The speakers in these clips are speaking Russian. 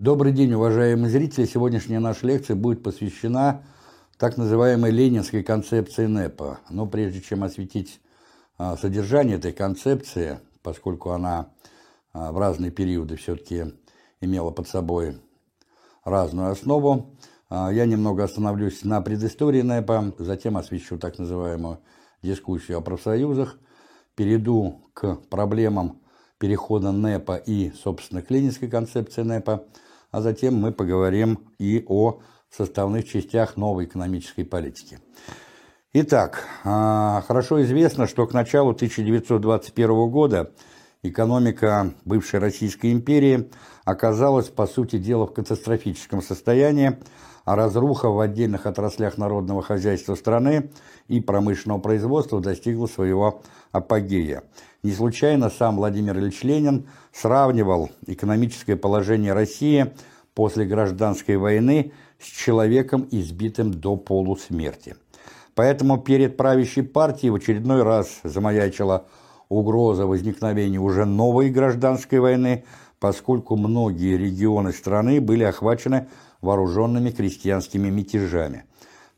Добрый день, уважаемые зрители! Сегодняшняя наша лекция будет посвящена так называемой ленинской концепции НЭПа. Но прежде чем осветить а, содержание этой концепции, поскольку она а, в разные периоды все-таки имела под собой разную основу, а, я немного остановлюсь на предыстории НЭПа, затем освещу так называемую дискуссию о профсоюзах, перейду к проблемам перехода НЭПа и, собственно, к ленинской концепции НЭПа, а затем мы поговорим и о составных частях новой экономической политики. Итак, а, хорошо известно, что к началу 1921 года экономика бывшей Российской империи оказалась, по сути дела, в катастрофическом состоянии, а разруха в отдельных отраслях народного хозяйства страны и промышленного производства достигла своего апогея. Не случайно сам Владимир Ильич Ленин сравнивал экономическое положение России после гражданской войны с человеком, избитым до полусмерти. Поэтому перед правящей партией в очередной раз замаячила угроза возникновения уже новой гражданской войны, поскольку многие регионы страны были охвачены вооруженными крестьянскими мятежами.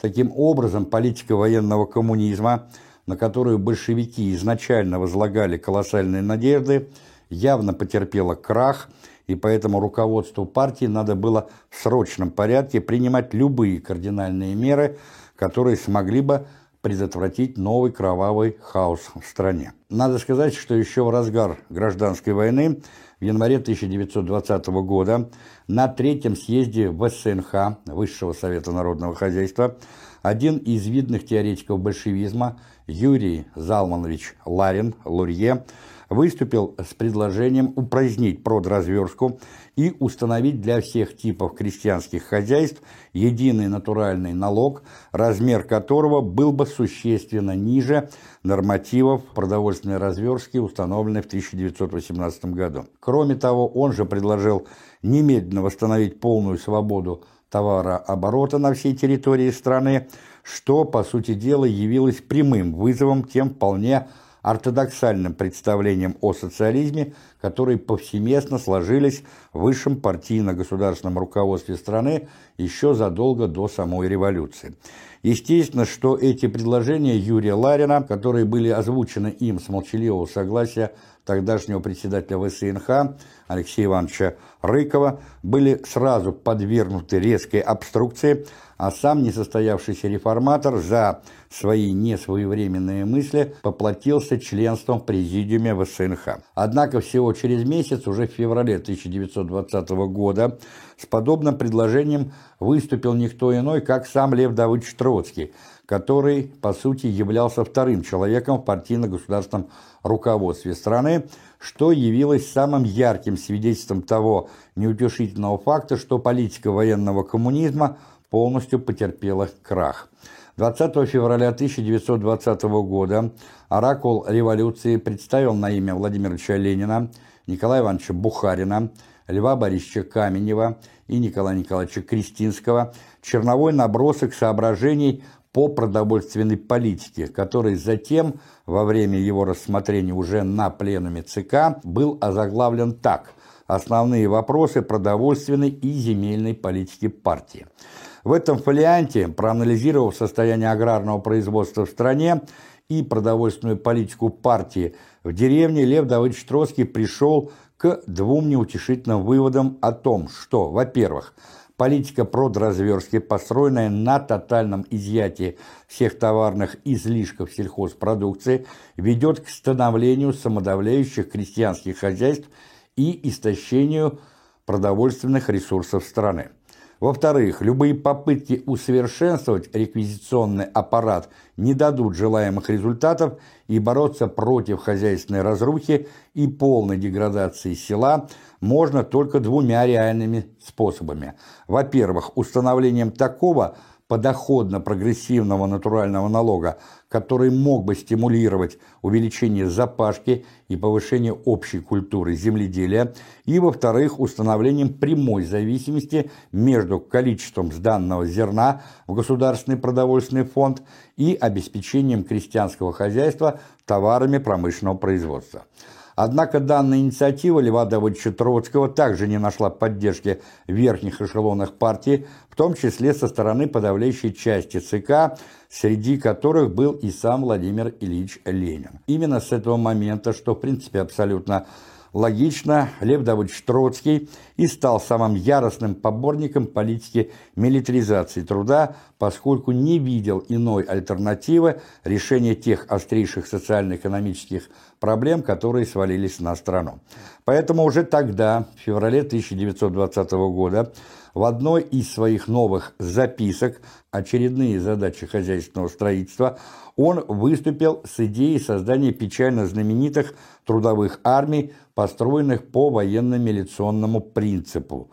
Таким образом, политика военного коммунизма – на которую большевики изначально возлагали колоссальные надежды, явно потерпела крах, и поэтому руководству партии надо было в срочном порядке принимать любые кардинальные меры, которые смогли бы предотвратить новый кровавый хаос в стране. Надо сказать, что еще в разгар гражданской войны в январе 1920 года на третьем съезде ВСНХ, Высшего Совета Народного Хозяйства, один из видных теоретиков большевизма, Юрий Залманович Ларин, Лурье, выступил с предложением упразднить продразверстку и установить для всех типов крестьянских хозяйств единый натуральный налог, размер которого был бы существенно ниже нормативов продовольственной разверстки, установленной в 1918 году. Кроме того, он же предложил немедленно восстановить полную свободу товарооборота на всей территории страны, что, по сути дела, явилось прямым вызовом тем вполне ортодоксальным представлениям о социализме, которые повсеместно сложились в высшем партийно-государственном руководстве страны еще задолго до самой революции. Естественно, что эти предложения Юрия Ларина, которые были озвучены им с молчаливого согласия тогдашнего председателя ВСНХ Алексея Ивановича Рыкова, были сразу подвергнуты резкой обструкции, а сам несостоявшийся реформатор за свои несвоевременные мысли поплатился членством в президиуме ВСНХ. Однако всего через месяц, уже в феврале 1920 года, с подобным предложением выступил никто иной, как сам Лев Давыдович Троцкий, который, по сути, являлся вторым человеком в партийно-государственном руководстве страны, что явилось самым ярким свидетельством того неутешительного факта, что политика военного коммунизма – полностью потерпела крах. 20 февраля 1920 года оракул революции представил на имя Владимира Ильича Ленина, Николая Ивановича Бухарина, Льва Борисовича Каменева и Николая Николаевича Кристинского черновой набросок соображений по продовольственной политике, который затем, во время его рассмотрения уже на пленуме ЦК, был озаглавлен так «Основные вопросы продовольственной и земельной политики партии». В этом фолианте, проанализировав состояние аграрного производства в стране и продовольственную политику партии в деревне, Лев Давыдович Троцкий пришел к двум неутешительным выводам о том, что, во-первых, политика продразверстки, построенная на тотальном изъятии всех товарных излишков сельхозпродукции, ведет к становлению самодавляющих крестьянских хозяйств и истощению продовольственных ресурсов страны. Во-вторых, любые попытки усовершенствовать реквизиционный аппарат не дадут желаемых результатов и бороться против хозяйственной разрухи и полной деградации села можно только двумя реальными способами. Во-первых, установлением такого – подоходно-прогрессивного натурального налога, который мог бы стимулировать увеличение запашки и повышение общей культуры земледелия, и, во-вторых, установлением прямой зависимости между количеством сданного зерна в Государственный продовольственный фонд и обеспечением крестьянского хозяйства товарами промышленного производства. Однако данная инициатива Давыдовича Троцкого также не нашла поддержки в верхних эшелонах партии, в том числе со стороны подавляющей части ЦК, среди которых был и сам Владимир Ильич Ленин. Именно с этого момента, что в принципе абсолютно Логично, Лев Давыдович Троцкий и стал самым яростным поборником политики милитаризации труда, поскольку не видел иной альтернативы решения тех острейших социально-экономических проблем, которые свалились на страну. Поэтому уже тогда, в феврале 1920 года, в одной из своих новых записок «Очередные задачи хозяйственного строительства» он выступил с идеей создания печально знаменитых трудовых армий, построенных по военно-милиционному принципу,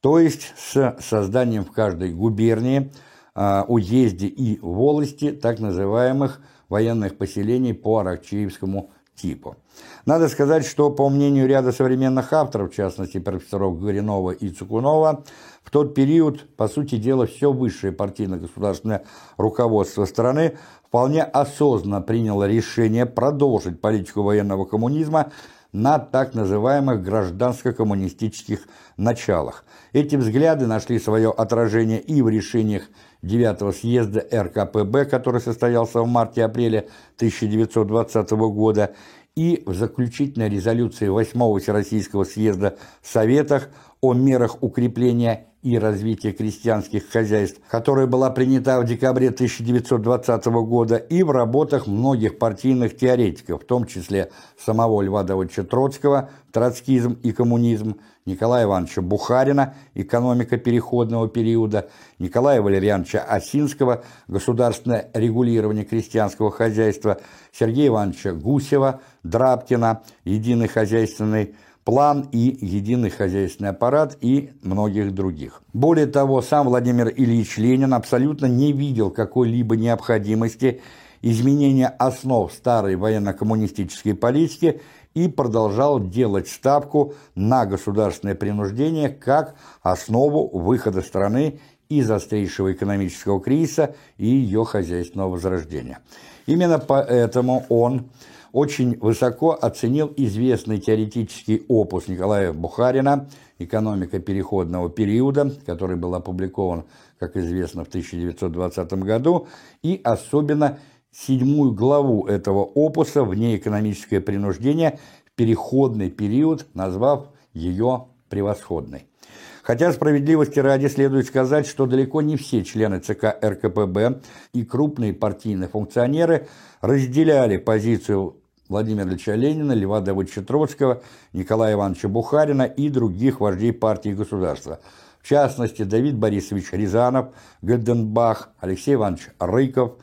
то есть с созданием в каждой губернии, а, уезде и волости так называемых военных поселений по Аракчеевскому типу. Надо сказать, что, по мнению ряда современных авторов, в частности профессоров Горинова и Цукунова, в тот период, по сути дела, все высшее партийно-государственное руководство страны вполне осознанно приняло решение продолжить политику военного коммунизма на так называемых гражданско-коммунистических началах. Эти взгляды нашли свое отражение и в решениях 9 съезда РКПБ, который состоялся в марте-апреле 1920 года, и в заключительной резолюции 8 Всероссийского съезда в Советах о мерах укрепления и развития крестьянских хозяйств, которая была принята в декабре 1920 года, и в работах многих партийных теоретиков, в том числе самого Льва Давыдовича Троцкого «Троцкизм и коммунизм», Николая Ивановича Бухарина «Экономика переходного периода», Николая Валерьяновича Осинского «Государственное регулирование крестьянского хозяйства», Сергея Ивановича Гусева, Драбкина «Единый хозяйственный план и единый хозяйственный аппарат и многих других. Более того, сам Владимир Ильич Ленин абсолютно не видел какой-либо необходимости изменения основ старой военно-коммунистической политики и продолжал делать ставку на государственное принуждение как основу выхода страны из острейшего экономического кризиса и ее хозяйственного возрождения. Именно поэтому он очень высоко оценил известный теоретический опус Николая Бухарина «Экономика переходного периода», который был опубликован, как известно, в 1920 году, и особенно седьмую главу этого опуса «Внеэкономическое принуждение» в переходный период, назвав ее превосходной. Хотя справедливости ради следует сказать, что далеко не все члены ЦК РКПБ и крупные партийные функционеры разделяли позицию Владимира Ильича Ленина, Льва Давыдовича Троцкого, Николая Ивановича Бухарина и других вождей партии и государства. В частности, Давид Борисович Рязанов, Гальденбах, Алексей Иванович Рыков,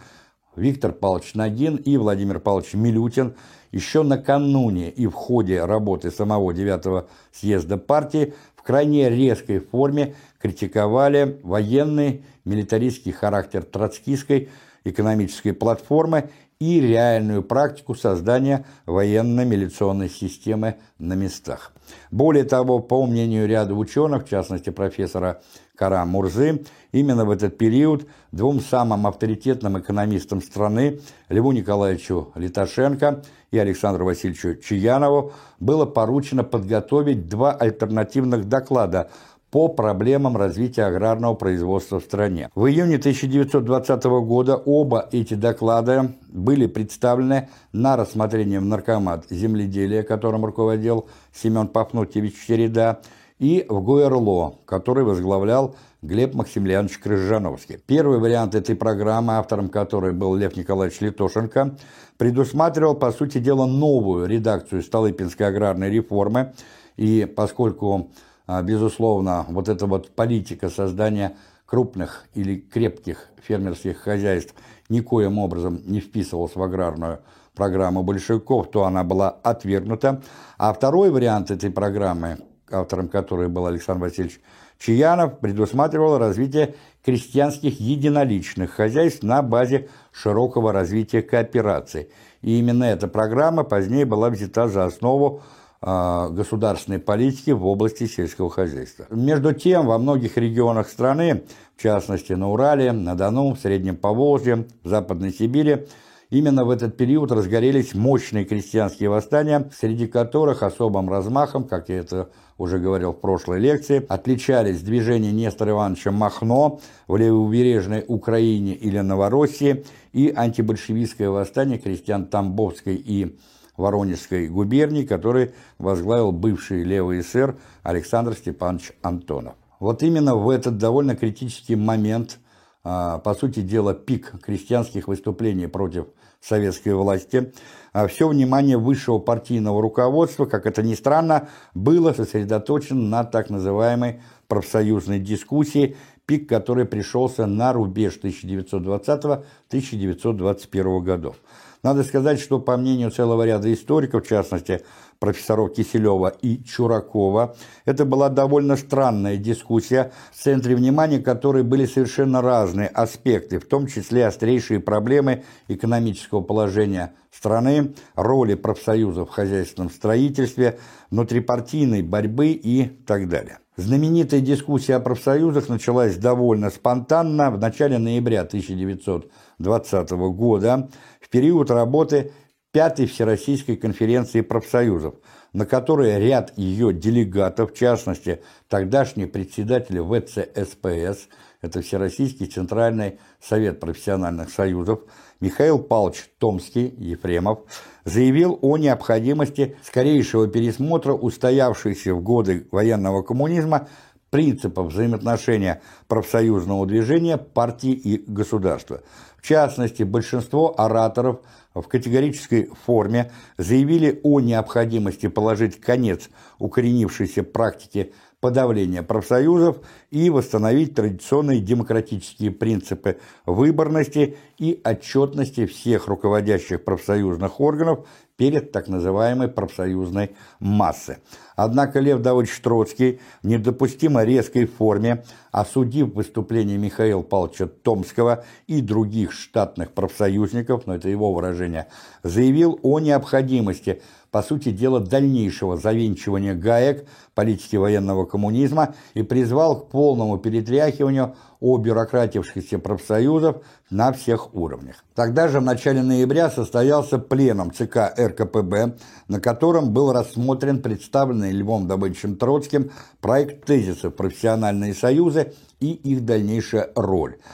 Виктор Павлович Нагин и Владимир Павлович Милютин еще накануне и в ходе работы самого 9 съезда партии в крайне резкой форме критиковали военный милитаристский характер троцкистской экономической платформы и реальную практику создания военно-милиционной системы на местах. Более того, по мнению ряда ученых, в частности профессора Кара Мурзы, именно в этот период двум самым авторитетным экономистам страны, Льву Николаевичу Литошенко и Александру Васильевичу Чиянову, было поручено подготовить два альтернативных доклада – по проблемам развития аграрного производства в стране. В июне 1920 года оба эти доклада были представлены на рассмотрение в Наркомат земледелия, которым руководил Семен Пафнутьевич Череда, и в ГУРЛО, который возглавлял Глеб Максимiliaнович Крыжановский. Первый вариант этой программы, автором которой был Лев Николаевич Литошенко, предусматривал, по сути дела, новую редакцию Столыпинской аграрной реформы, и поскольку а, безусловно, вот эта вот политика создания крупных или крепких фермерских хозяйств никоим образом не вписывалась в аграрную программу большевиков, то она была отвергнута. А второй вариант этой программы, автором которой был Александр Васильевич Чаянов, предусматривал развитие крестьянских единоличных хозяйств на базе широкого развития кооперации. И именно эта программа позднее была взята за основу а, государственной политики в области сельского хозяйства. Между тем, во многих регионах страны, в частности на Урале, на Дону, в Среднем Поволжье, в Западной Сибири, Именно в этот период разгорелись мощные крестьянские восстания, среди которых особым размахом, как я это уже говорил в прошлой лекции, отличались движения Нестора Ивановича Махно в левобережной Украине или Новороссии и антибольшевистское восстание крестьян Тамбовской и Воронежской губернии, который возглавил бывший левый эсер Александр Степанович Антонов. Вот именно в этот довольно критический момент, а, по сути дела, пик крестьянских выступлений против советской власти, а все внимание высшего партийного руководства, как это ни странно, было сосредоточено на так называемой профсоюзной дискуссии, пик которой пришелся на рубеж 1920-1921 годов. Надо сказать, что по мнению целого ряда историков, в частности профессоров Киселева и Чуракова, это была довольно странная дискуссия, в центре внимания которой были совершенно разные аспекты, в том числе острейшие проблемы экономического положения страны, роли профсоюзов в хозяйственном строительстве, внутрипартийной борьбы и так далее. Знаменитая дискуссия о профсоюзах началась довольно спонтанно в начале ноября 1920 года, в период работы Пятой Всероссийской конференции профсоюзов, на которой ряд ее делегатов, в частности, тогдашний председатель ВЦСПС, это Всероссийский Центральный Совет профессиональных союзов, Михаил Павлович Томский, Ефремов, заявил о необходимости скорейшего пересмотра устоявшихся в годы военного коммунизма принципов взаимоотношения профсоюзного движения, партии и государства. В частности, большинство ораторов в категорической форме заявили о необходимости положить конец укоренившейся практике подавления профсоюзов и восстановить традиционные демократические принципы выборности и отчетности всех руководящих профсоюзных органов перед так называемой профсоюзной массой. Однако Лев Давыдович Троцкий в недопустимо резкой форме, осудив выступление Михаила Павловича Томского и других штатных профсоюзников, но это его выражение, заявил о необходимости по сути дела, дальнейшего завинчивания гаек политики военного коммунизма и призвал к полному перетряхиванию обюрократившихся профсоюзов на всех уровнях. Тогда же в начале ноября состоялся пленум ЦК РКПБ, на котором был рассмотрен представленный Львом Давыдовичем Троцким проект тезисов «Профессиональные союзы» и их дальнейшая роль –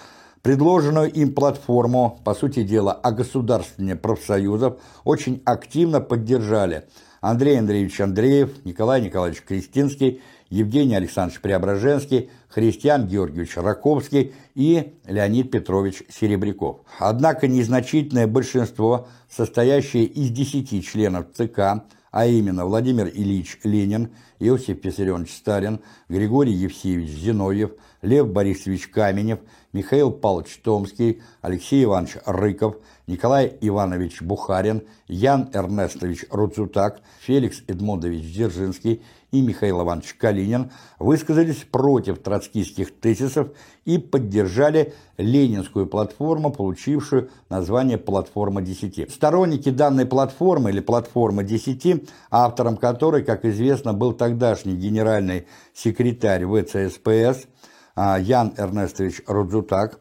Предложенную им платформу, по сути дела, о государстве профсоюзов очень активно поддержали Андрей Андреевич Андреев, Николай Николаевич Кристинский, Евгений Александрович Преображенский, Христиан Георгиевич Раковский и Леонид Петрович Серебряков. Однако незначительное большинство, состоящее из 10 членов ЦК, а именно Владимир Ильич Ленин, Иосиф Виссарионович Сталин, Григорий Евсеевич Зиновьев, Лев Борисович Каменев, Михаил Павлович Томский, Алексей Иванович Рыков, Николай Иванович Бухарин, Ян Эрнестович Руцутак, Феликс Эдмондович Дзержинский и Михаил Иванович Калинин высказались против троцкистских тезисов и поддержали ленинскую платформу, получившую название «Платформа 10». Сторонники данной платформы или «Платформа 10», автором которой, как известно, был тогдашний генеральный секретарь ВЦСПС Ян Эрнестович Рудзутак,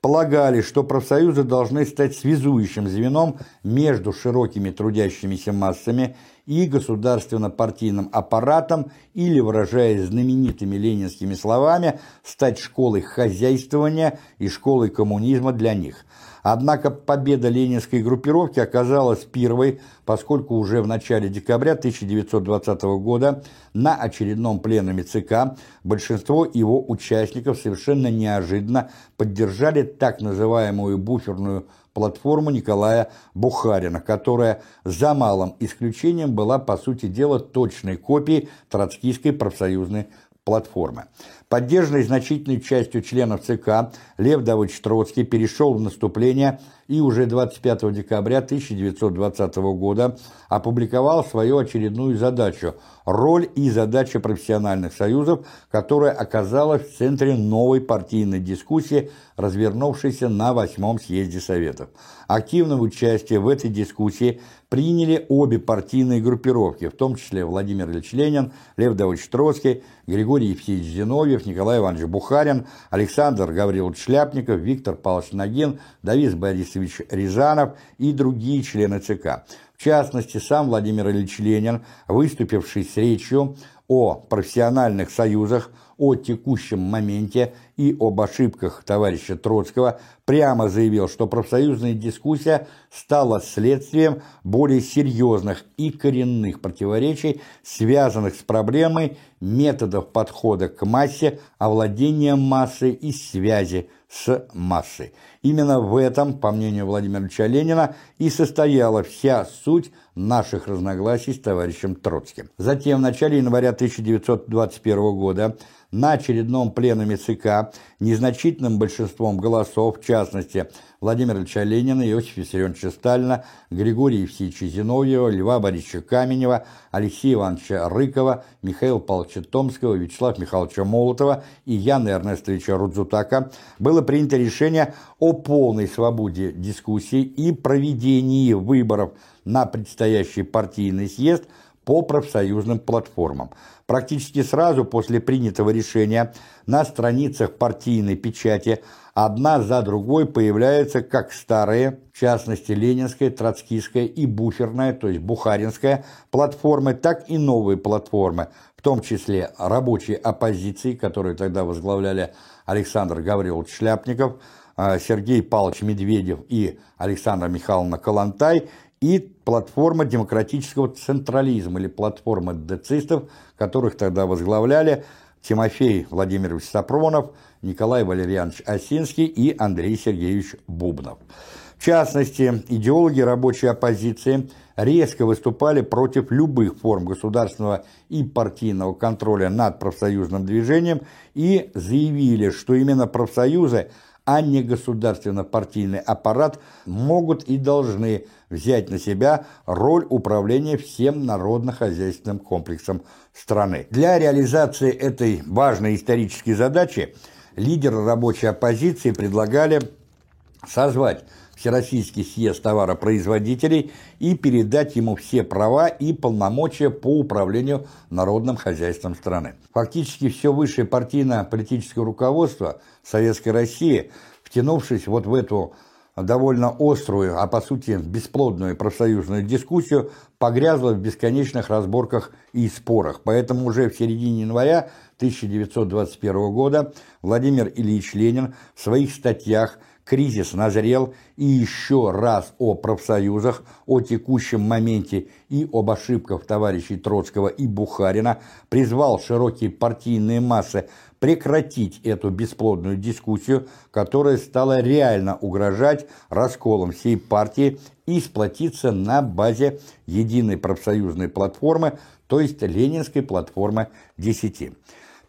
полагали, что профсоюзы должны стать связующим звеном между широкими трудящимися массами и государственно-партийным аппаратом или, выражаясь знаменитыми ленинскими словами, стать школой хозяйствования и школой коммунизма для них – Однако победа ленинской группировки оказалась первой, поскольку уже в начале декабря 1920 года на очередном пленуме ЦК большинство его участников совершенно неожиданно поддержали так называемую буферную платформу Николая Бухарина, которая за малым исключением была, по сути дела, точной копией троцкийской профсоюзной платформы. Поддержанный значительной частью членов ЦК, Лев Давыдович Троцкий перешел в наступление и уже 25 декабря 1920 года опубликовал свою очередную задачу «Роль и задача профессиональных союзов», которая оказалась в центре новой партийной дискуссии, развернувшейся на восьмом съезде Советов. Активное участие в этой дискуссии приняли обе партийные группировки, в том числе Владимир Ильич Ленин, Лев Давыдович Троцкий, Григорий Евсеевич Зиновьев, Николай Иванович Бухарин, Александр Гаврилович Шляпников, Виктор Павлович Нагин, Давид Борисович Рязанов и другие члены ЦК. В частности, сам Владимир Ильич Ленин, выступивший с речью о профессиональных союзах, о текущем моменте и об ошибках товарища Троцкого, прямо заявил, что профсоюзная дискуссия стала следствием более серьезных и коренных противоречий, связанных с проблемой методов подхода к массе, овладения массой и связи с массой. Именно в этом, по мнению Владимира Ильича Ленина, и состояла вся суть наших разногласий с товарищем Троцким. Затем, в начале января 1921 года, на очередном пленуме ЦК незначительным большинством голосов, в частности, Владимира Ильича Ленина, Иосифа Виссарионовича Сталина, Григория Евсеевича Зиновьева, Льва Борисовича Каменева, Алексея Ивановича Рыкова, Михаила Павловича Томского, Вячеслава Михайловича Молотова и Яна Эрнестовича Рудзутака. Было принято решение о полной свободе дискуссий и проведении выборов на предстоящий партийный съезд по профсоюзным платформам. Практически сразу после принятого решения на страницах партийной печати одна за другой появляются как старые, в частности ленинская, троцкистская и буферная, то есть бухаринская платформы, так и новые платформы, в том числе рабочей оппозиции, которую тогда возглавляли Александр Гаврилович Шляпников, а, Сергей Павлович Медведев и Александра Михайловна Калантай, и платформа демократического централизма или платформа децистов, которых тогда возглавляли Тимофей Владимирович Сапронов, Николай Валерьянович Осинский и Андрей Сергеевич Бубнов. В частности, идеологи рабочей оппозиции резко выступали против любых форм государственного и партийного контроля над профсоюзным движением и заявили, что именно профсоюзы – а не государственно-партийный аппарат могут и должны взять на себя роль управления всем народно-хозяйственным комплексом страны. Для реализации этой важной исторической задачи лидеры рабочей оппозиции предлагали созвать Всероссийский съезд товаропроизводителей и передать ему все права и полномочия по управлению народным хозяйством страны. Фактически все высшее партийно-политическое руководство Советской России, втянувшись вот в эту довольно острую, а по сути бесплодную профсоюзную дискуссию, погрязла в бесконечных разборках и спорах. Поэтому уже в середине января 1921 года Владимир Ильич Ленин в своих статьях – Кризис назрел, и еще раз о профсоюзах, о текущем моменте и об ошибках товарищей Троцкого и Бухарина призвал широкие партийные массы прекратить эту бесплодную дискуссию, которая стала реально угрожать расколом всей партии и сплотиться на базе единой профсоюзной платформы, то есть Ленинской платформы 10.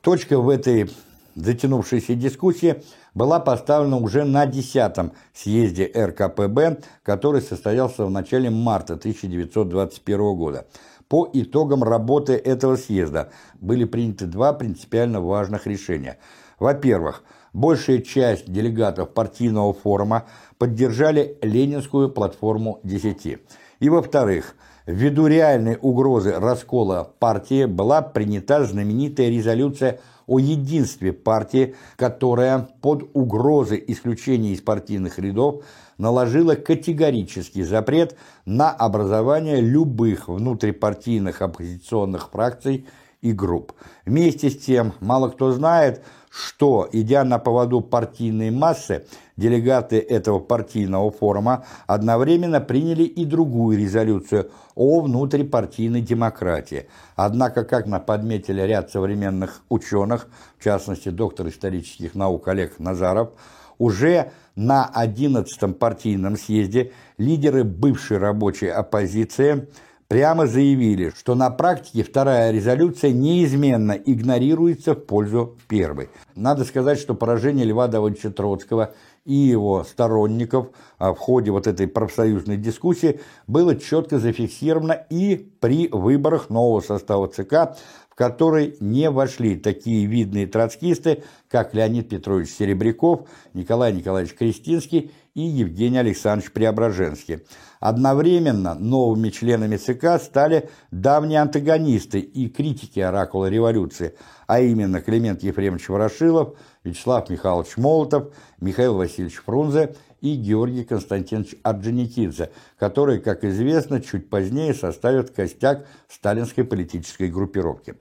Точка в этой затянувшейся дискуссии – была поставлена уже на 10-м съезде РКПБ, который состоялся в начале марта 1921 года. По итогам работы этого съезда были приняты два принципиально важных решения. Во-первых, большая часть делегатов партийного форума поддержали Ленинскую платформу 10. И во-вторых, ввиду реальной угрозы раскола партии была принята знаменитая резолюция о единстве партии, которая под угрозой исключения из партийных рядов наложила категорический запрет на образование любых внутрипартийных оппозиционных фракций и групп. Вместе с тем, мало кто знает, что, идя на поводу партийной массы, делегаты этого партийного форума одновременно приняли и другую резолюцию о внутрипартийной демократии. Однако, как подметили ряд современных ученых, в частности доктор исторических наук Олег Назаров, уже на 11-м партийном съезде лидеры бывшей рабочей оппозиции – прямо заявили, что на практике вторая резолюция неизменно игнорируется в пользу первой. Надо сказать, что поражение Льва Давыдовича Троцкого и его сторонников а, в ходе вот этой профсоюзной дискуссии было четко зафиксировано и при выборах нового состава ЦК, в который не вошли такие видные троцкисты, как Леонид Петрович Серебряков, Николай Николаевич Кристинский и Евгений Александрович Преображенский. Одновременно новыми членами ЦК стали давние антагонисты и критики оракула революции, а именно Климент Ефремович Ворошилов, Вячеслав Михайлович Молотов, Михаил Васильевич Фрунзе и Георгий Константинович Орджоникидзе, которые, как известно, чуть позднее составят костяк сталинской политической группировки.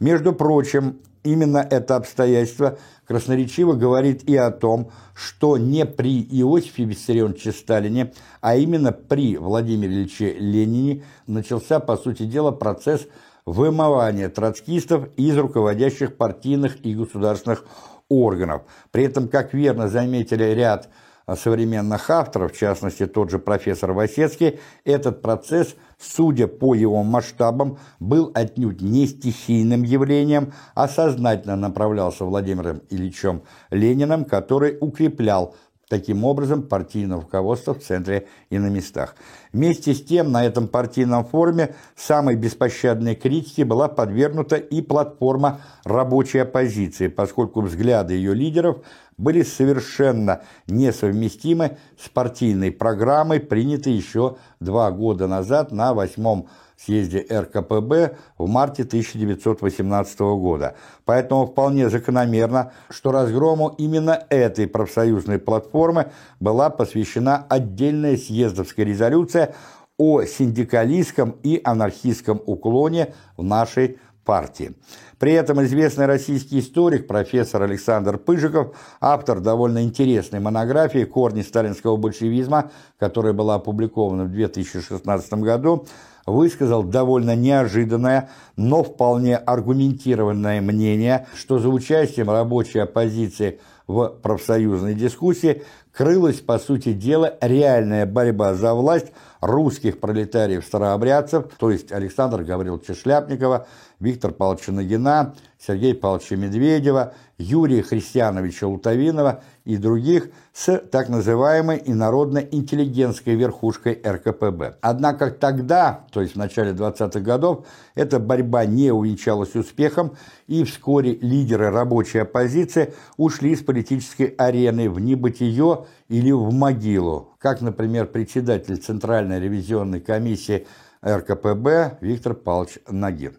Между прочим, именно это обстоятельство красноречиво говорит и о том, что не при Иосифе Виссарионовиче Сталине, а именно при Владимире Ильиче Ленине начался, по сути дела, процесс вымывания троцкистов из руководящих партийных и государственных органов. При этом, как верно заметили ряд современных авторов, в частности тот же профессор Васецкий, этот процесс, судя по его масштабам, был отнюдь не стихийным явлением, а сознательно направлялся Владимиром Ильичем Лениным, который укреплял таким образом партийное руководство в центре и на местах. Вместе с тем на этом партийном форуме самой беспощадной критике была подвергнута и платформа рабочей оппозиции, поскольку взгляды ее лидеров были совершенно несовместимы с партийной программой, принятой еще два года назад на восьмом съезде РКПБ в марте 1918 года. Поэтому вполне закономерно, что разгрому именно этой профсоюзной платформы была посвящена отдельная съездовская резолюция о синдикалистском и анархистском уклоне в нашей партии. При этом известный российский историк, профессор Александр Пыжиков, автор довольно интересной монографии «Корни сталинского большевизма», которая была опубликована в 2016 году, высказал довольно неожиданное, но вполне аргументированное мнение, что за участием рабочей оппозиции в профсоюзной дискуссии крылась, по сути дела, реальная борьба за власть русских пролетариев-старообрядцев, то есть Александра Гавриловича Шляпникова, Виктора Павловича Нагина, Сергея Павловича Медведева, Юрия Христиановича Лутовинова и других с так называемой инородно-интеллигентской верхушкой РКПБ. Однако тогда, то есть в начале 20-х годов, эта борьба не увенчалась успехом, и вскоре лидеры рабочей оппозиции ушли с политической арены в небытие или в могилу, как, например, председатель Центральной ревизионной комиссии РКПБ Виктор Павлович Нагин.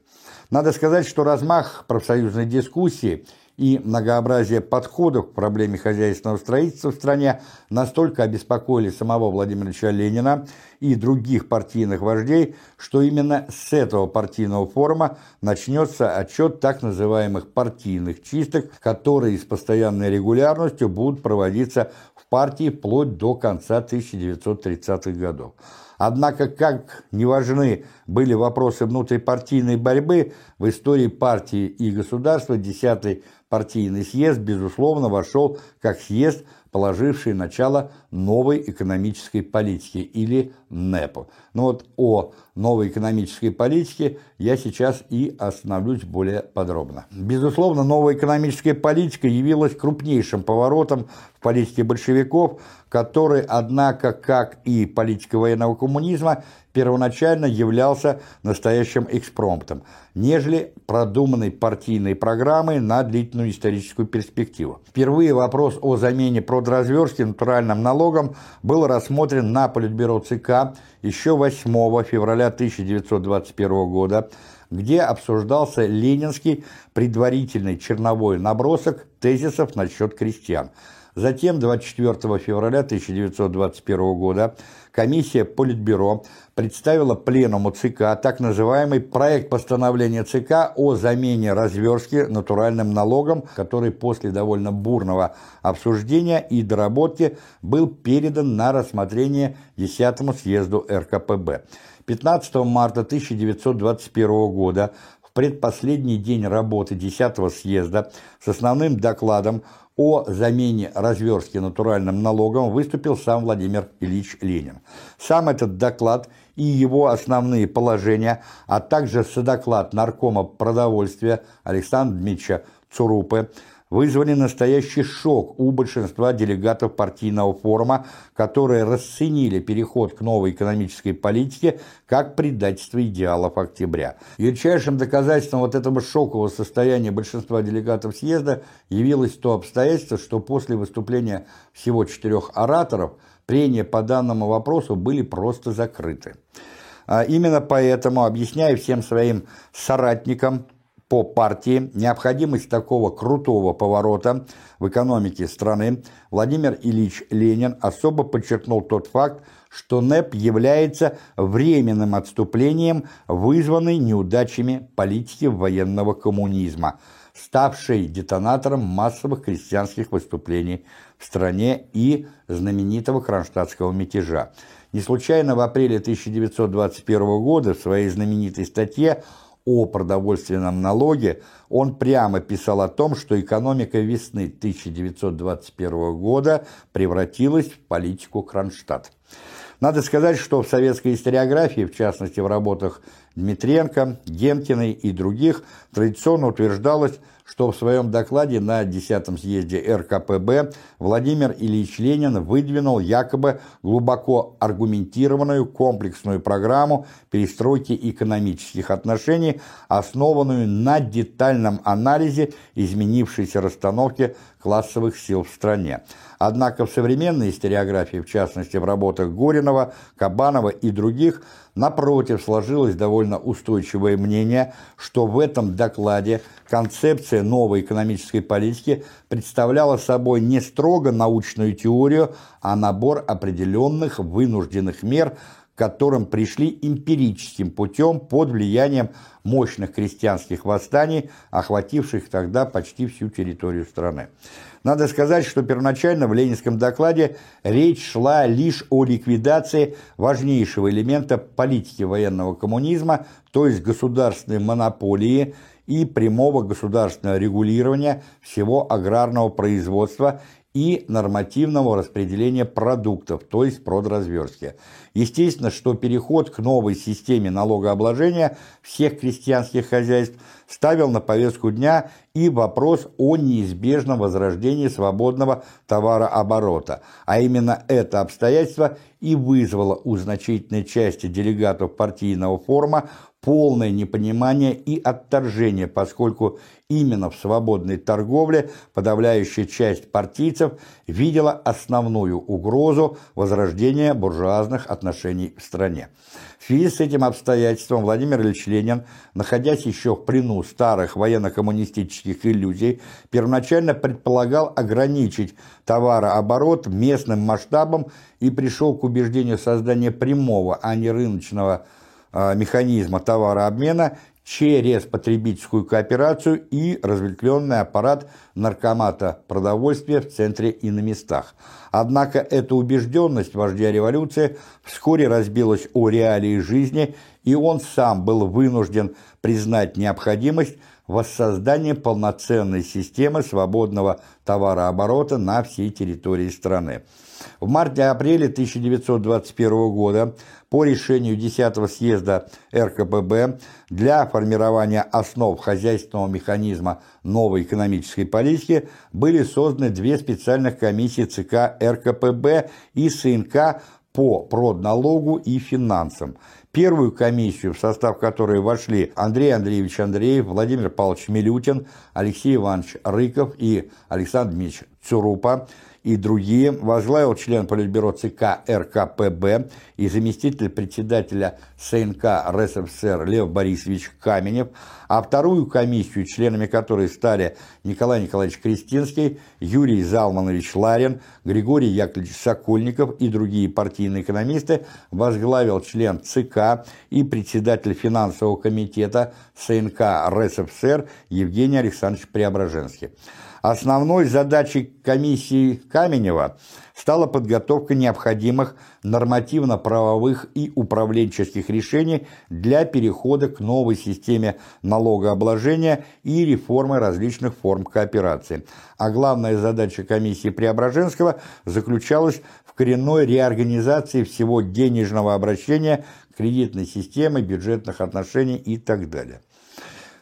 Надо сказать, что размах профсоюзной дискуссии и многообразие подходов к проблеме хозяйственного строительства в стране настолько обеспокоили самого Владимира Ильича Ленина и других партийных вождей, что именно с этого партийного форума начнется отчет так называемых партийных чисток, которые с постоянной регулярностью будут проводиться партии вплоть до конца 1930-х годов. Однако, как не важны были вопросы внутрипартийной борьбы, в истории партии и государства 10-й партийный съезд, безусловно, вошел как съезд, положивший начало новой экономической политики или НЭПу. Но вот о новой экономической политике я сейчас и остановлюсь более подробно. Безусловно, новая экономическая политика явилась крупнейшим поворотом в политике большевиков, который, однако, как и политика военного коммунизма, первоначально являлся настоящим экспромтом, нежели продуманной партийной программой на длительную историческую перспективу. Впервые вопрос о замене продразверстки натуральным налогом был рассмотрен на Политбюро ЦК еще 8 февраля 1921 года, где обсуждался ленинский предварительный черновой набросок тезисов насчет крестьян – Затем, 24 февраля 1921 года, комиссия Политбюро представила Пленуму ЦК так называемый проект постановления ЦК о замене разверстки натуральным налогом, который после довольно бурного обсуждения и доработки был передан на рассмотрение 10 съезду РКПБ. 15 марта 1921 года в предпоследний день работы 10 съезда с основным докладом о замене разверстки натуральным налогом выступил сам Владимир Ильич Ленин. Сам этот доклад и его основные положения, а также содоклад наркома продовольствия Александра Дмитриевича Цурупы – вызвали настоящий шок у большинства делегатов партийного форума, которые расценили переход к новой экономической политике как предательство идеалов октября. Ярчайшим доказательством вот этого шокового состояния большинства делегатов съезда явилось то обстоятельство, что после выступления всего четырех ораторов прения по данному вопросу были просто закрыты. А именно поэтому, объясняя всем своим соратникам по партии необходимость такого крутого поворота в экономике страны, Владимир Ильич Ленин особо подчеркнул тот факт, что НЭП является временным отступлением, вызванной неудачами политики военного коммунизма, ставшей детонатором массовых крестьянских выступлений в стране и знаменитого кронштадтского мятежа. Не случайно в апреле 1921 года в своей знаменитой статье о продовольственном налоге он прямо писал о том, что экономика весны 1921 года превратилась в политику Кронштадт. Надо сказать, что в советской историографии, в частности в работах Дмитренко, Генкиной и других, традиционно утверждалось, что в своем докладе на 10-м съезде РКПБ Владимир Ильич Ленин выдвинул якобы глубоко аргументированную комплексную программу перестройки экономических отношений, основанную на детальном анализе изменившейся расстановки классовых сил в стране. Однако в современной историографии, в частности в работах Горинова, Кабанова и других, напротив, сложилось довольно устойчивое мнение, что в этом докладе концепция новой экономической политики представляла собой не строго научную теорию, а набор определенных вынужденных мер, которым пришли эмпирическим путем под влиянием мощных крестьянских восстаний, охвативших тогда почти всю территорию страны. Надо сказать, что первоначально в ленинском докладе речь шла лишь о ликвидации важнейшего элемента политики военного коммунизма, то есть государственной монополии и прямого государственного регулирования всего аграрного производства и нормативного распределения продуктов, то есть продразверстки. Естественно, что переход к новой системе налогообложения всех крестьянских хозяйств ставил на повестку дня и вопрос о неизбежном возрождении свободного товарооборота, а именно это обстоятельство и вызвало у значительной части делегатов партийного форума полное непонимание и отторжение, поскольку именно в свободной торговле подавляющая часть партийцев видела основную угрозу возрождения буржуазных отношений в стране. В связи с этим обстоятельством Владимир Ильич Ленин, находясь еще в плену старых военно-коммунистических иллюзий, первоначально предполагал ограничить товарооборот местным масштабом и пришел к убеждению создания прямого, а не рыночного механизма товарообмена через потребительскую кооперацию и разветвленный аппарат наркомата продовольствия в центре и на местах. Однако эта убежденность вождя революции вскоре разбилась о реалии жизни, и он сам был вынужден признать необходимость воссоздания полноценной системы свободного товарооборота на всей территории страны. В марте-апреле 1921 года по решению 10-го съезда РКПБ для формирования основ хозяйственного механизма новой экономической политики были созданы две специальных комиссии ЦК РКПБ и СНК по продналогу и финансам. Первую комиссию, в состав которой вошли Андрей Андреевич Андреев, Владимир Павлович Милютин, Алексей Иванович Рыков и Александр Дмитриевич Цурупа, и другие, возглавил член Политбюро ЦК РКПБ и заместитель председателя СНК РСФСР Лев Борисович Каменев, а вторую комиссию, членами которой стали Николай Николаевич Кристинский, Юрий Залманович Ларин, Григорий Яковлевич Сокольников и другие партийные экономисты, возглавил член ЦК и председатель финансового комитета СНК РСФСР Евгений Александрович Преображенский. Основной задачей комиссии Каменева стала подготовка необходимых нормативно-правовых и управленческих решений для перехода к новой системе налогообложения и реформы различных форм кооперации. А главная задача комиссии Преображенского заключалась в коренной реорганизации всего денежного обращения, кредитной системы, бюджетных отношений и так далее.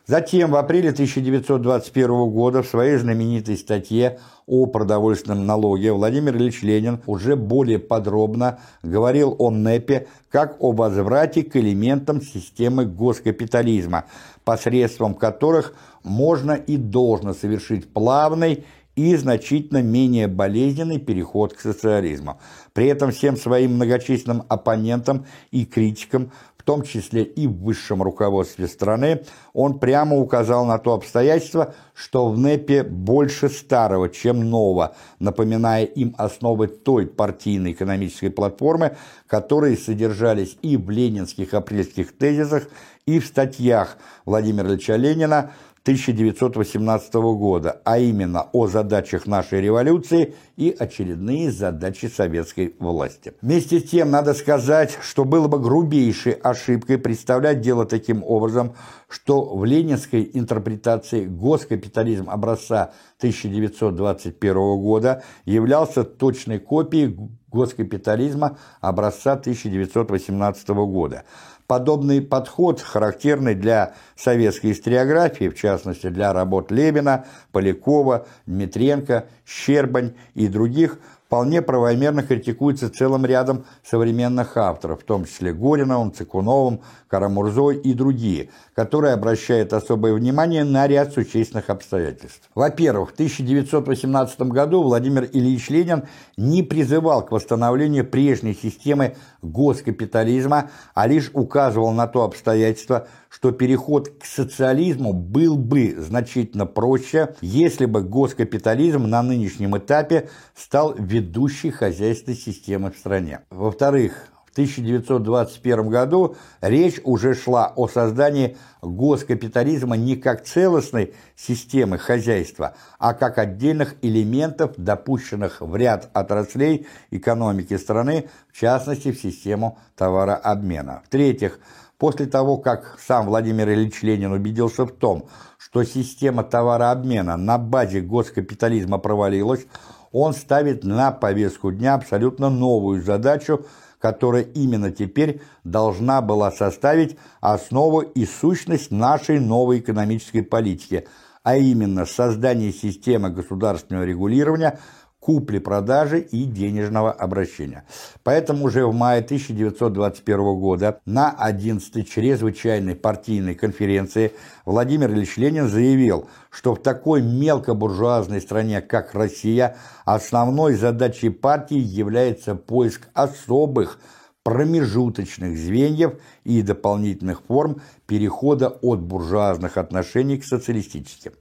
Затем в апреле 1921 года в своей знаменитой статье о продовольственном налоге Владимир Ильич Ленин уже более подробно говорил о НЭПе как о возврате к элементам системы госкапитализма, посредством которых можно и должно совершить плавный и значительно менее болезненный переход к социализму. При этом всем своим многочисленным оппонентам и критикам том числе и в высшем руководстве страны, он прямо указал на то обстоятельство, что в НЭПе больше старого, чем нового, напоминая им основы той партийной экономической платформы, которые содержались и в ленинских апрельских тезисах, и в статьях Владимира Ильича Ленина 1918 года, а именно о задачах нашей революции и очередные задачи советской власти. Вместе с тем, надо сказать, что было бы грубейшей ошибкой представлять дело таким образом, что в ленинской интерпретации госкапитализм образца 1921 года являлся точной копией госкапитализма образца 1918 года. Подобный подход, характерный для советской историографии, в частности для работ Лебина, Полякова, Дмитренко, Щербань и других – вполне правомерно критикуется целым рядом современных авторов, в том числе Гориновым, Цикуновым, Карамурзой и другие, которые обращают особое внимание на ряд существенных обстоятельств. Во-первых, в 1918 году Владимир Ильич Ленин не призывал к восстановлению прежней системы госкапитализма, а лишь указывал на то обстоятельство, что переход к социализму был бы значительно проще, если бы госкапитализм на нынешнем этапе стал ведущей хозяйственной системой в стране. Во-вторых, в 1921 году речь уже шла о создании госкапитализма не как целостной системы хозяйства, а как отдельных элементов, допущенных в ряд отраслей экономики страны, в частности в систему товарообмена. В-третьих, После того, как сам Владимир Ильич Ленин убедился в том, что система товарообмена на базе госкапитализма провалилась, он ставит на повестку дня абсолютно новую задачу, которая именно теперь должна была составить основу и сущность нашей новой экономической политики, а именно создание системы государственного регулирования – купли-продажи и денежного обращения. Поэтому уже в мае 1921 года на 11-й чрезвычайной партийной конференции Владимир Ильич Ленин заявил, что в такой мелкобуржуазной стране, как Россия, основной задачей партии является поиск особых промежуточных звеньев и дополнительных форм перехода от буржуазных отношений к социалистическим.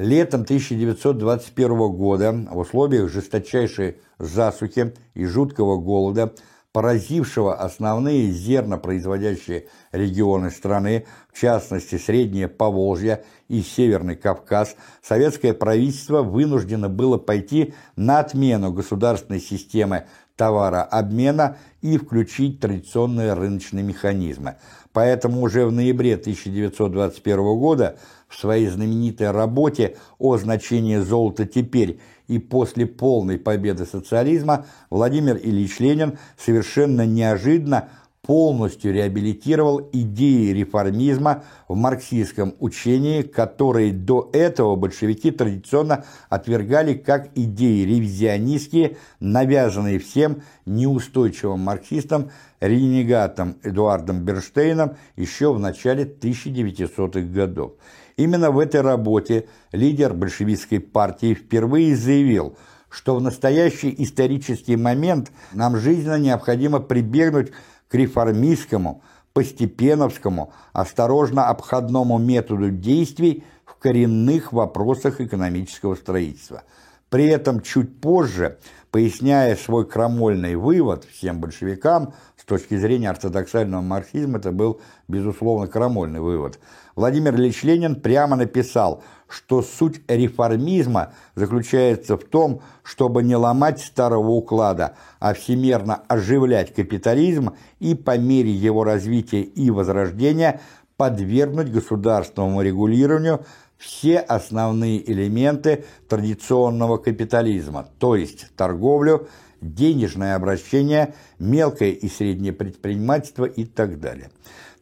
Летом 1921 года в условиях жесточайшей засухи и жуткого голода, поразившего основные зернопроизводящие регионы страны, в частности Среднее Поволжье и Северный Кавказ, советское правительство вынуждено было пойти на отмену государственной системы товарообмена и включить традиционные рыночные механизмы. Поэтому уже в ноябре 1921 года в своей знаменитой работе о значении золота теперь и после полной победы социализма Владимир Ильич Ленин совершенно неожиданно полностью реабилитировал идеи реформизма в марксистском учении, которые до этого большевики традиционно отвергали как идеи ревизионистские, навязанные всем неустойчивым марксистам, ренегатом Эдуардом Берштейном еще в начале 1900-х годов. Именно в этой работе лидер большевистской партии впервые заявил, что в настоящий исторический момент нам жизненно необходимо прибегнуть к реформистскому, постепеновскому, осторожно-обходному методу действий в коренных вопросах экономического строительства. При этом чуть позже, поясняя свой крамольный вывод всем большевикам, с точки зрения ортодоксального марксизма это был, безусловно, крамольный вывод – Владимир Ильич Ленин прямо написал, что суть реформизма заключается в том, чтобы не ломать старого уклада, а всемерно оживлять капитализм и по мере его развития и возрождения подвергнуть государственному регулированию все основные элементы традиционного капитализма, то есть торговлю, денежное обращение, мелкое и среднее предпринимательство и так далее.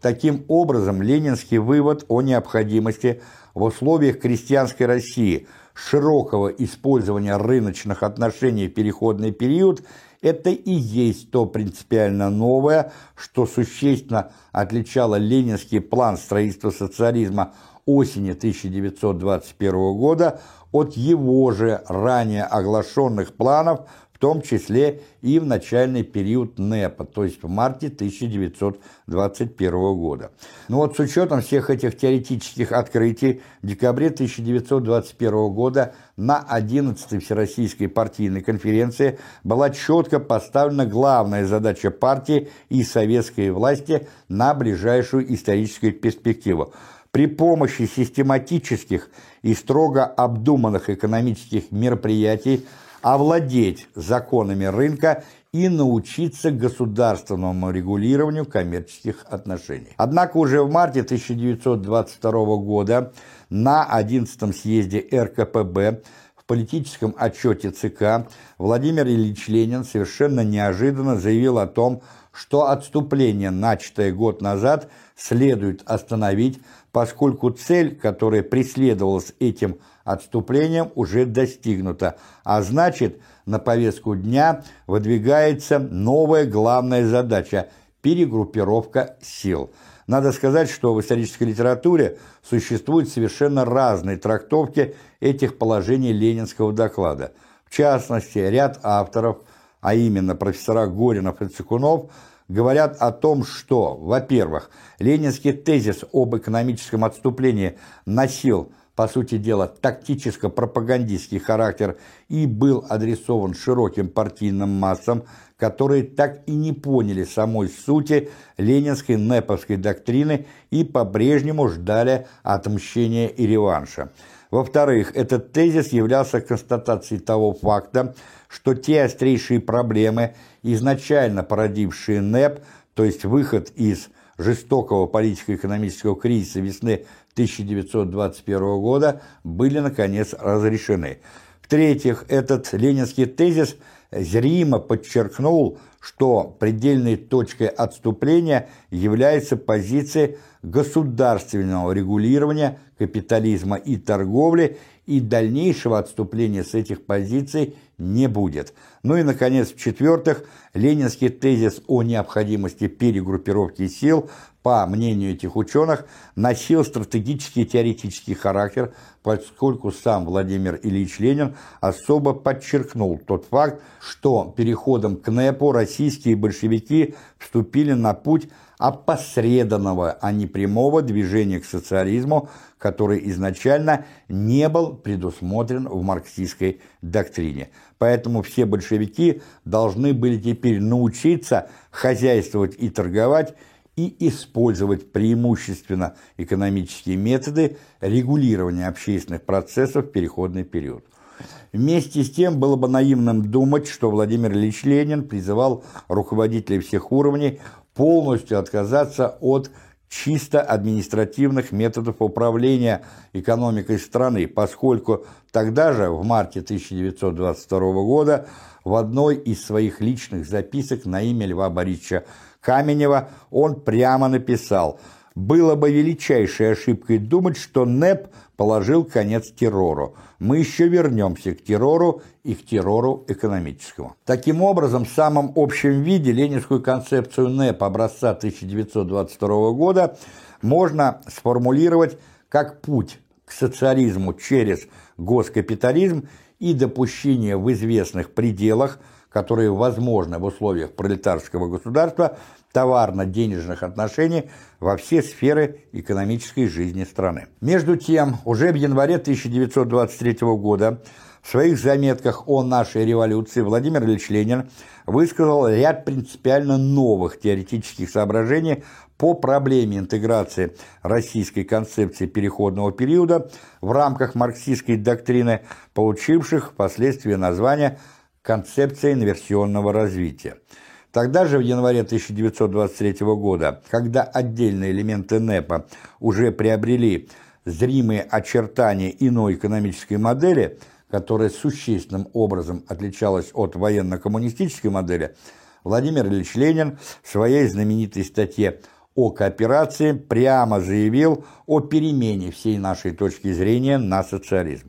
Таким образом, ленинский вывод о необходимости в условиях крестьянской России широкого использования рыночных отношений в переходный период – это и есть то принципиально новое, что существенно отличало ленинский план строительства социализма осени 1921 года от его же ранее оглашенных планов в том числе и в начальный период НЭПа, то есть в марте 1921 года. Но вот с учетом всех этих теоретических открытий, в декабре 1921 года на 11-й Всероссийской партийной конференции была четко поставлена главная задача партии и советской власти на ближайшую историческую перспективу при помощи систематических и строго обдуманных экономических мероприятий овладеть законами рынка и научиться государственному регулированию коммерческих отношений. Однако уже в марте 1922 года на 11 съезде РКПБ в политическом отчете ЦК Владимир Ильич Ленин совершенно неожиданно заявил о том, что отступление, начатое год назад, следует остановить, поскольку цель, которая преследовалась этим отступлением, уже достигнута, а значит, на повестку дня выдвигается новая главная задача – перегруппировка сил. Надо сказать, что в исторической литературе существуют совершенно разные трактовки этих положений ленинского доклада. В частности, ряд авторов, а именно профессора Горинов и Цикунов, говорят о том, что, во-первых, ленинский тезис об экономическом отступлении носил, по сути дела, тактическо-пропагандистский характер и был адресован широким партийным массам, которые так и не поняли самой сути ленинской неповской доктрины и по-прежнему ждали отмщения и реванша. Во-вторых, этот тезис являлся констатацией того факта, что те острейшие проблемы, изначально породившие НЭП, то есть выход из жестокого политико-экономического кризиса весны 1921 года, были, наконец, разрешены. В-третьих, этот ленинский тезис зримо подчеркнул, что предельной точкой отступления является позиция государственного регулирования капитализма и торговли, и дальнейшего отступления с этих позиций не будет. Ну и, наконец, в-четвертых, ленинский тезис о необходимости перегруппировки сил, по мнению этих ученых, носил стратегический и теоретический характер, поскольку сам Владимир Ильич Ленин особо подчеркнул тот факт, что переходом к НЭПу российские большевики вступили на путь опосредованного, а не прямого движения к социализму, который изначально не был предусмотрен в марксистской доктрине. Поэтому все большевики должны были теперь научиться хозяйствовать и торговать и использовать преимущественно экономические методы регулирования общественных процессов в переходный период. Вместе с тем было бы наивным думать, что Владимир Ильич Ленин призывал руководителей всех уровней полностью отказаться от чисто административных методов управления экономикой страны, поскольку тогда же, в марте 1922 года, в одной из своих личных записок на имя Льва Борисовича Каменева он прямо написал «Было бы величайшей ошибкой думать, что НЭП положил конец террору. Мы еще вернемся к террору и к террору экономическому». Таким образом, в самом общем виде ленинскую концепцию НЭП образца 1922 года можно сформулировать как путь к социализму через госкапитализм и допущение в известных пределах, которые возможны в условиях пролетарского государства, товарно-денежных отношений во все сферы экономической жизни страны. Между тем, уже в январе 1923 года в своих заметках о нашей революции Владимир Ильич Ленин высказал ряд принципиально новых теоретических соображений по проблеме интеграции российской концепции переходного периода в рамках марксистской доктрины, получивших впоследствии название «концепция инверсионного развития». Тогда же, в январе 1923 года, когда отдельные элементы НЭПа уже приобрели зримые очертания иной экономической модели, которая существенным образом отличалась от военно-коммунистической модели, Владимир Ильич Ленин в своей знаменитой статье о кооперации прямо заявил о перемене всей нашей точки зрения на социализм.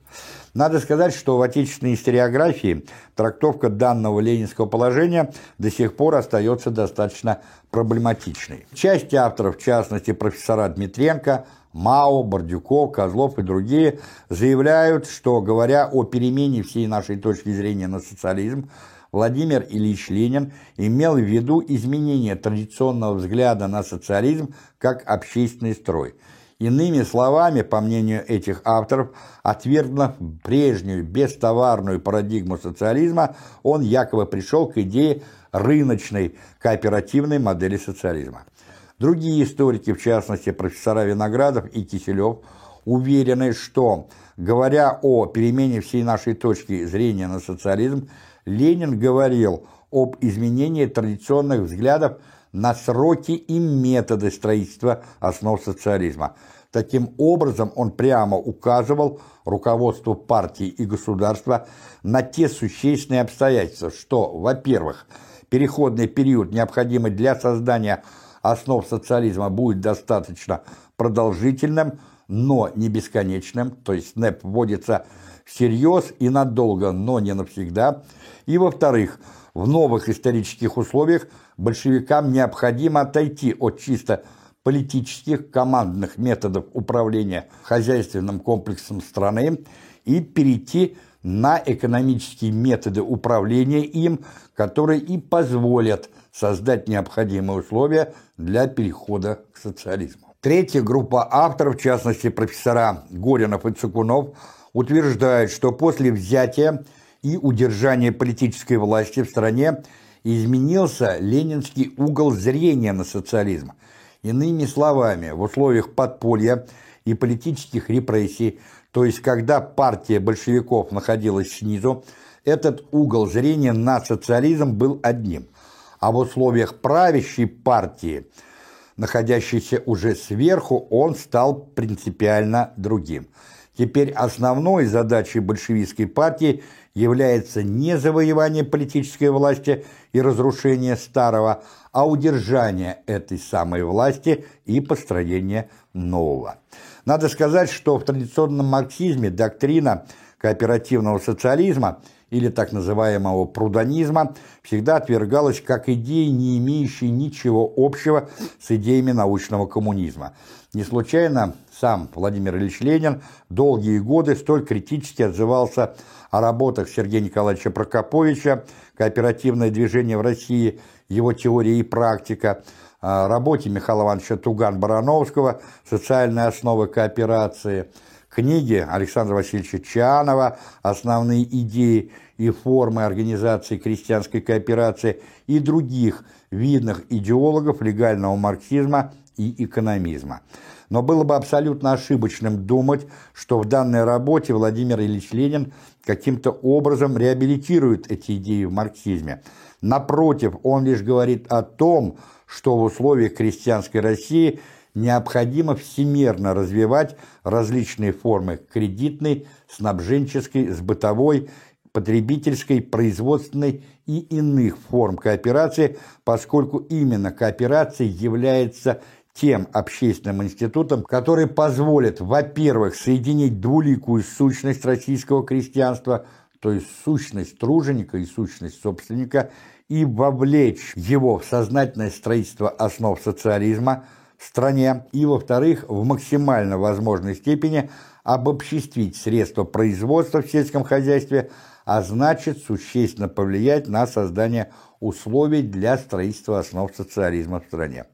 Надо сказать, что в отечественной историографии трактовка данного ленинского положения до сих пор остается достаточно проблематичной. Часть авторов, в частности профессора Дмитренко, Мао, Бордюков, Козлов и другие заявляют, что, говоря о перемене всей нашей точки зрения на социализм, Владимир Ильич Ленин имел в виду изменение традиционного взгляда на социализм как общественный строй. Иными словами, по мнению этих авторов, отвергнув прежнюю бестоварную парадигму социализма, он якобы пришел к идее рыночной кооперативной модели социализма. Другие историки, в частности профессора Виноградов и Киселев, уверены, что, говоря о перемене всей нашей точки зрения на социализм, Ленин говорил об изменении традиционных взглядов на сроки и методы строительства основ социализма. Таким образом, он прямо указывал руководству партии и государства на те существенные обстоятельства, что, во-первых, переходный период, необходимый для создания основ социализма, будет достаточно продолжительным, но не бесконечным, то есть НЭП вводится всерьез и надолго, но не навсегда. И, во-вторых, в новых исторических условиях большевикам необходимо отойти от чисто политических командных методов управления хозяйственным комплексом страны и перейти на экономические методы управления им, которые и позволят создать необходимые условия для перехода к социализму. Третья группа авторов, в частности профессора Горинов и Цукунов, утверждает, что после взятия и удержания политической власти в стране изменился ленинский угол зрения на социализм. Иными словами, в условиях подполья и политических репрессий, то есть когда партия большевиков находилась снизу, этот угол зрения на социализм был одним, а в условиях правящей партии, находящейся уже сверху, он стал принципиально другим – Теперь основной задачей большевистской партии является не завоевание политической власти и разрушение старого, а удержание этой самой власти и построение нового. Надо сказать, что в традиционном марксизме доктрина кооперативного социализма или так называемого прудонизма всегда отвергалась как идея, не имеющая ничего общего с идеями научного коммунизма. Не случайно сам Владимир Ильич Ленин долгие годы столь критически отзывался о работах Сергея Николаевича Прокоповича «Кооперативное движение в России», его теория и практика, работе Михаила Ивановича Туган-Барановского «Социальные основы кооперации», книги Александра Васильевича Чанова «Основные идеи и формы организации крестьянской кооперации» и других видных идеологов легального марксизма и экономизма. Но было бы абсолютно ошибочным думать, что в данной работе Владимир Ильич Ленин каким-то образом реабилитирует эти идеи в марксизме. Напротив, он лишь говорит о том, что в условиях крестьянской России необходимо всемерно развивать различные формы кредитной, снабженческой, сбытовой, потребительской, производственной и иных форм кооперации, поскольку именно кооперация является тем общественным институтом, который позволит, во-первых, соединить двуликую сущность российского крестьянства, то есть сущность труженика и сущность собственника, и вовлечь его в сознательное строительство основ социализма в стране, и, во-вторых, в максимально возможной степени обобществить средства производства в сельском хозяйстве, а значит существенно повлиять на создание условий для строительства основ социализма в стране.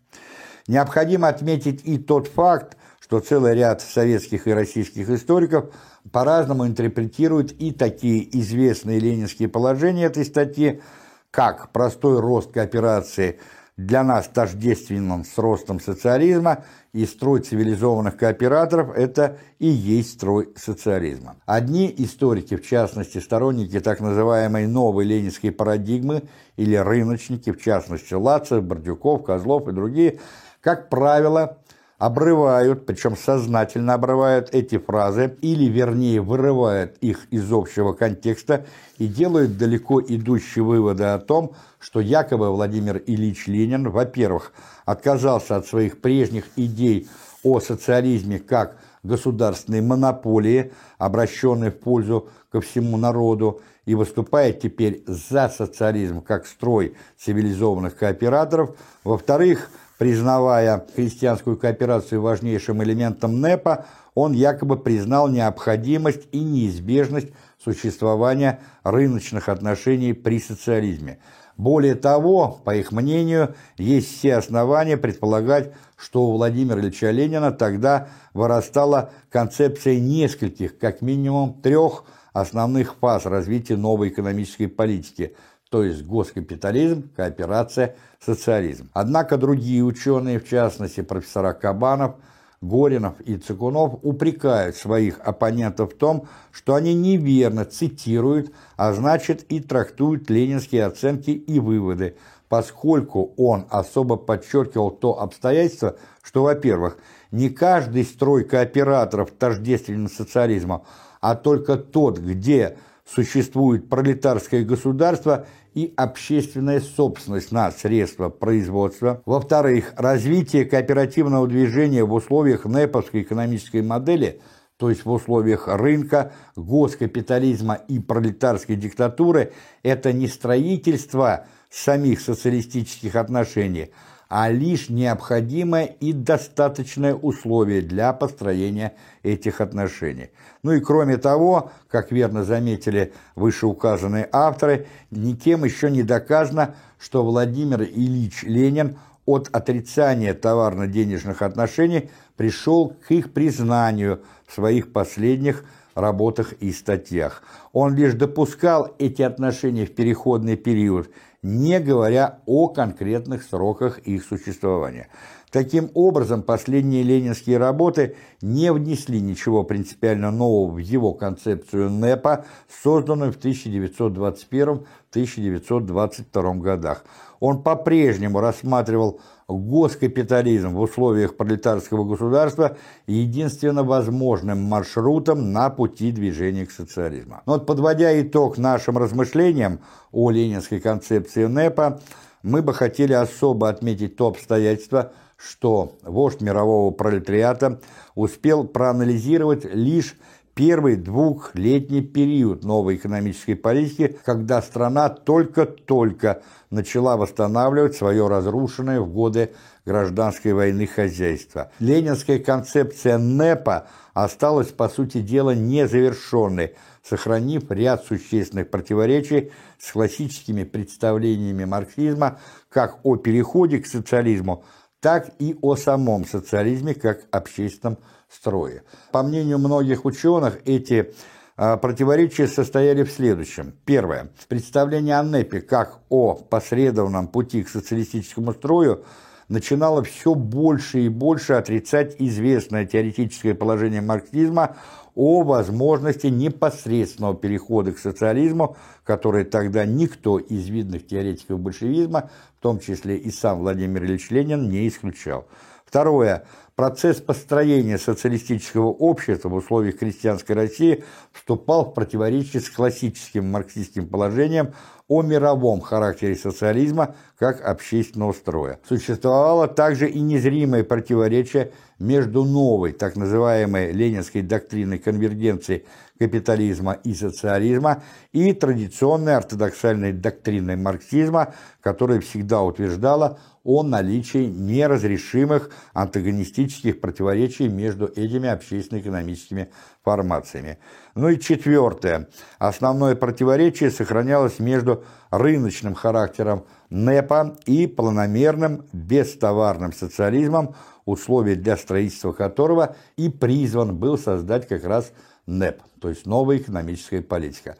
Необходимо отметить и тот факт, что целый ряд советских и российских историков по-разному интерпретируют и такие известные ленинские положения этой статьи, как простой рост кооперации для нас тождественным с ростом социализма и строй цивилизованных кооператоров – это и есть строй социализма. Одни историки, в частности сторонники так называемой новой ленинской парадигмы или рыночники, в частности Лацев, Бордюков, Козлов и другие – как правило, обрывают, причем сознательно обрывают эти фразы, или вернее вырывают их из общего контекста и делают далеко идущие выводы о том, что якобы Владимир Ильич Ленин, во-первых, отказался от своих прежних идей о социализме как государственной монополии, обращенной в пользу ко всему народу, и выступает теперь за социализм как строй цивилизованных кооператоров. Во-вторых, признавая христианскую кооперацию важнейшим элементом НЭПа, он якобы признал необходимость и неизбежность существования рыночных отношений при социализме. Более того, по их мнению, есть все основания предполагать, что у Владимира Ильича Ленина тогда вырастала концепция нескольких, как минимум трех основных фаз развития новой экономической политики – то есть госкапитализм, кооперация, социализм. Однако другие ученые, в частности профессора Кабанов, Горинов и Цикунов, упрекают своих оппонентов в том, что они неверно цитируют, а значит и трактуют ленинские оценки и выводы, поскольку он особо подчеркивал то обстоятельство, что, во-первых, не каждый строй кооператоров тождествен социализму, а только тот, где существует пролетарское государство и общественная собственность на средства производства. Во-вторых, развитие кооперативного движения в условиях НЭПовской экономической модели, то есть в условиях рынка, госкапитализма и пролетарской диктатуры, это не строительство самих социалистических отношений, а лишь необходимое и достаточное условие для построения этих отношений. Ну и кроме того, как верно заметили вышеуказанные авторы, никем еще не доказано, что Владимир Ильич Ленин от отрицания товарно-денежных отношений пришел к их признанию в своих последних работах и статьях. Он лишь допускал эти отношения в переходный период – не говоря о конкретных сроках их существования. Таким образом, последние ленинские работы не внесли ничего принципиально нового в его концепцию НЭПа, созданную в 1921-1922 годах. Он по-прежнему рассматривал госкапитализм в условиях пролетарского государства единственно возможным маршрутом на пути движения к социализму. Но вот подводя итог нашим размышлениям о ленинской концепции НЭПа, мы бы хотели особо отметить то обстоятельство, что вождь мирового пролетариата успел проанализировать лишь первый двухлетний период новой экономической политики, когда страна только-только начала восстанавливать свое разрушенное в годы гражданской войны хозяйство. Ленинская концепция НЭПа осталась, по сути дела, незавершенной, сохранив ряд существенных противоречий с классическими представлениями марксизма как о переходе к социализму, так и о самом социализме как общественном строе. По мнению многих ученых, эти а, противоречия состояли в следующем. Первое. Представление о НЭПе как о посредованном пути к социалистическому строю начинало все больше и больше отрицать известное теоретическое положение марксизма о возможности непосредственного перехода к социализму, который тогда никто из видных теоретиков большевизма, в том числе и сам Владимир Ильич Ленин, не исключал. Второе. Процесс построения социалистического общества в условиях крестьянской России вступал в противоречие с классическим марксистским положением о мировом характере социализма как общественного строя. Существовало также и незримое противоречие между новой, так называемой ленинской доктриной конвергенции капитализма и социализма и традиционной ортодоксальной доктриной марксизма, которая всегда утверждала о наличии неразрешимых антагонистических противоречий между этими общественно-экономическими формациями. Ну и четвертое. Основное противоречие сохранялось между рыночным характером НЭПа и планомерным бестоварным социализмом, условия для строительства которого и призван был создать как раз НЭП, то есть новая экономическая политика.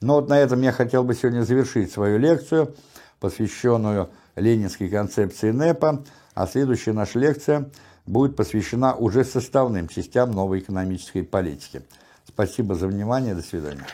Но вот на этом я хотел бы сегодня завершить свою лекцию, посвященную ленинской концепции НЭПа, а следующая наша лекция будет посвящена уже составным частям новой экономической политики. Спасибо за внимание, до свидания.